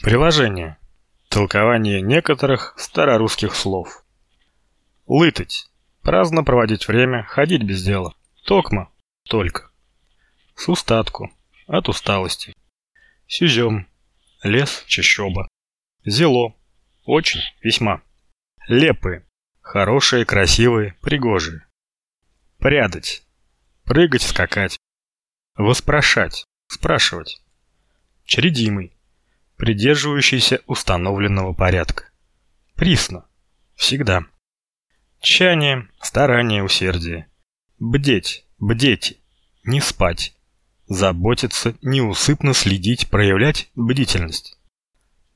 Приложение. Толкование некоторых старорусских слов. Лытать. Праздно проводить время, ходить без дела. Токма. Только. С устатку. От усталости. Сюзем. Лес, чащоба. Зело. Очень, весьма. Лепые. Хорошие, красивые, пригожие. Прядать. Прыгать, скакать. Воспрошать. Спрашивать. Чредимый придерживающийся установленного порядка. Присно. Всегда. Тщание, старание, усердие. Бдеть, бдеть, не спать. Заботиться, неусыпно следить, проявлять бдительность.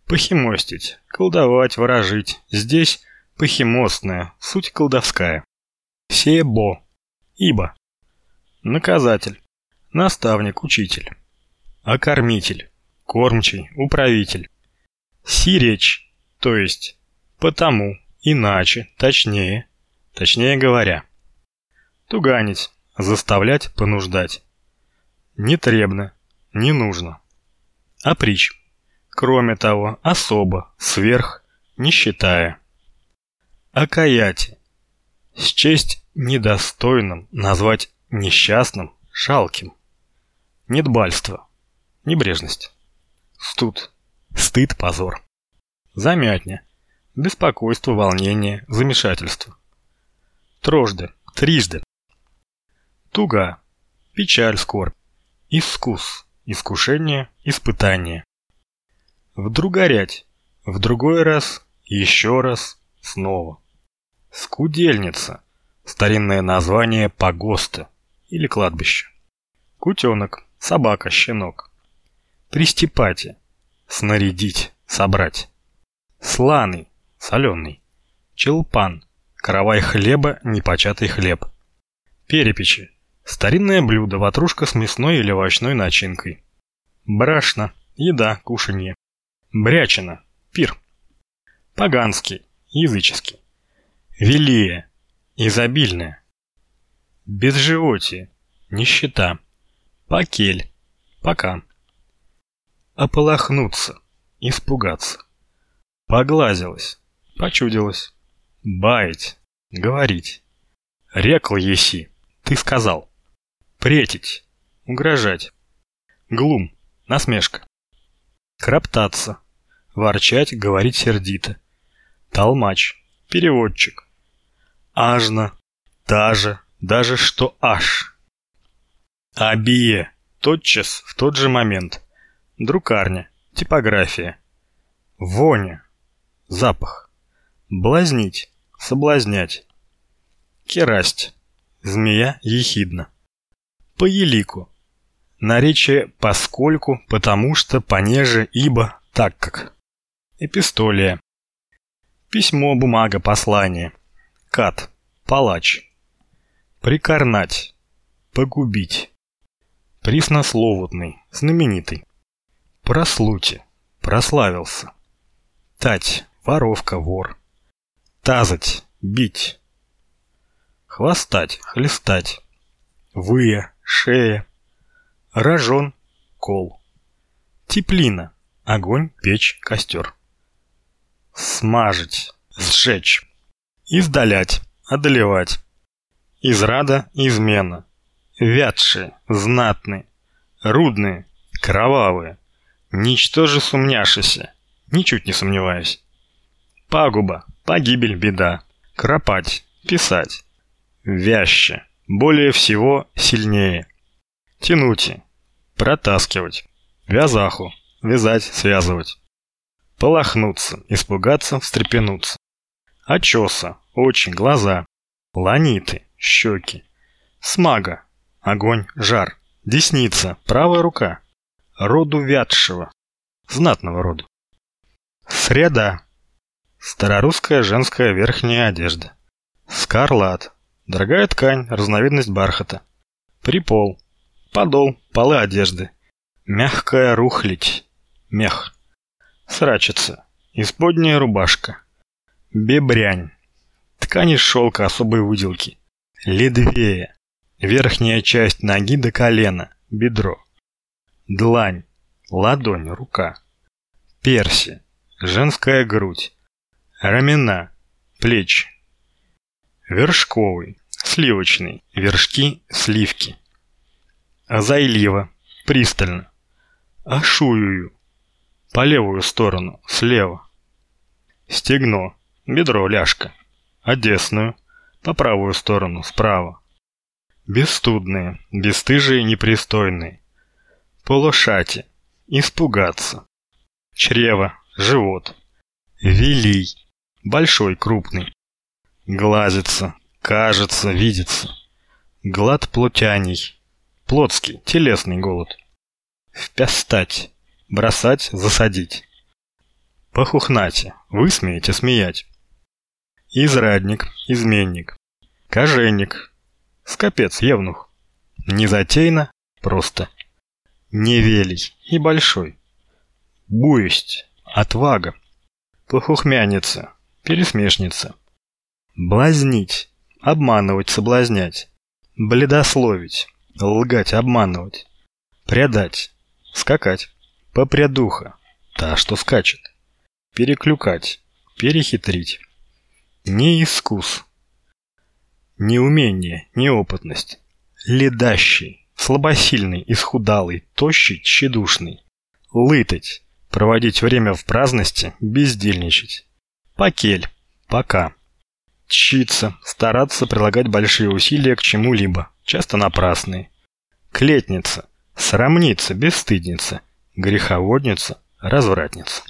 Похимостить, колдовать, ворожить. Здесь похимостная, суть колдовская. Себо, ибо. Наказатель, наставник, учитель. Окормитель, кормчий, управитель. Сиречь, то есть потому, иначе, точнее, точнее говоря. Туганить, заставлять, понуждать. Нетребно, не нужно. Опричь. Кроме того, особо, сверх, не считая. Окаять. Счесть недостойным, назвать несчастным, жалким. Недбальство. Небрежность. Студ. Стыд, позор. Замятня. Беспокойство, волнение, замешательство. Трожды. Трижды. Туга. Печаль, скорбь. Искус. Искушение, испытание. Вдругорять. В другой раз, еще раз, снова. Скудельница. Старинное название погоста или кладбища. Кутенок. Собака, щенок. Пристепати. Снарядить, собрать. Сланый, соленый. Челпан. Каравай хлеба, непочатый хлеб. Перепечи. Старинное блюдо, ватрушка с мясной или овощной начинкой. Брашна. Еда, кушанье. Брячина. Пир. Поганский. Языческий. Велие. Изобильное. Безживотие. Нищета. Покель. Пока. Ополохнуться. Испугаться. Поглазилась. Почудилась. Баять. Говорить. Рекл еси. Ты сказал. Претить. Угрожать. Глум. Насмешка. Кроптаться. Ворчать, говорить сердито. Толмач. Переводчик. Ажно. Даже. Даже что аж. Абие. Тотчас, в тот же момент. Друкарня. Типография. Воня. Запах. Блазнить. Соблазнять. Керасть. Змея ехидна. По елику. Наречие поскольку, потому что, понеже, ибо, так как. Эпистолия. Письмо, бумага, послание. Кат. Палач. Прикорнать. Погубить. Приснословутный. Знаменитый. Прослути. Прославился. Тать. Воровка, вор. Тазать. Бить. Хвостать. Хлестать. Выя. Шея. Рожон. Кол. Теплина. Огонь, печь, костер. Смажить. Сжечь. Издалять. Одолевать. Израда. Измена. Вятшие. Знатные. Рудные. Кровавые. Ничтоже сумняшися, ничуть не сомневаюсь. Пагуба, погибель, беда. Кропать, писать. Вяще, более всего сильнее. Тянуть, протаскивать. Вязаху, вязать, связывать. Полохнуться, испугаться, встрепенуться. Очеса, очень, глаза. Ланиты, щеки. Смага, огонь, жар. Десница, правая рука роду Вятшева, знатного рода. Среда. Старорусская женская верхняя одежда. Скарлат. Дорогая ткань, разновидность бархата. Припол. Подол, полы одежды. Мягкая рухлядь. Мех. Срачица. Исподняя рубашка. Бебрянь. Ткань из шелка особой выделки. Ледвея. Верхняя часть ноги до колена. Бедро. Длань, ладонь, рука. перси, женская грудь, рамена, плечи. Вершковый, сливочный, вершки, сливки. Зайлива, пристально. Ашую, по левую сторону, слева. Стегно, бедро, ляжка. Одесную, по правую сторону, справа. Бесстудные, бесстыжие, непристойные. Полушати, испугаться. Чрево, живот. Велий, большой, крупный. Глазится, кажется, видится. Глад плотяний, плотский, телесный голод. Впястать, бросать, засадить. Похухнате, высмеять, смеять. Израдник, изменник. Коженник, скопец, евнух. Незатейно, просто. Невелий и большой. Буесть, отвага. Похухмяница, пересмешница. Блазнить, обманывать, соблазнять. Бледословить, лгать, обманывать. Прядать, скакать. Попрядуха, та, что скачет. Переклюкать, перехитрить. Неискус. Неумение, неопытность. Ледащий, слабосильный, исхудалый, тощий, тщедушный. Лытать, проводить время в праздности, бездельничать. Покель, пока. Тщиться, стараться прилагать большие усилия к чему-либо, часто напрасные. Клетница, срамница, бесстыдница, греховодница, развратница.